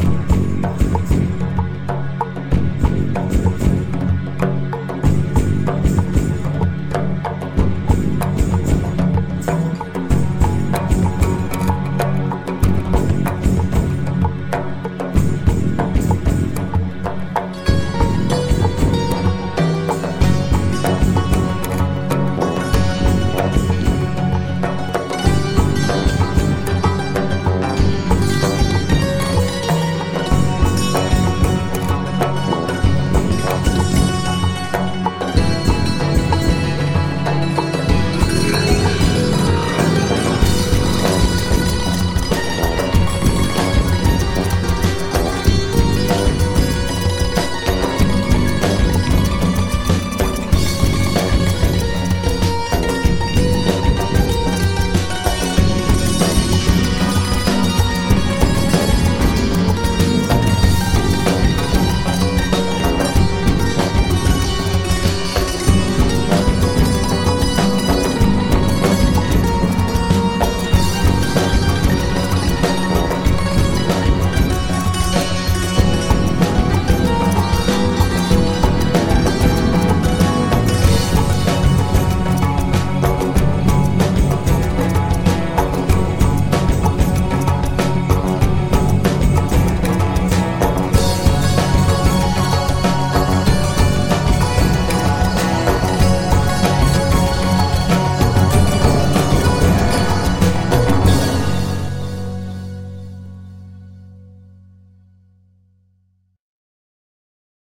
Música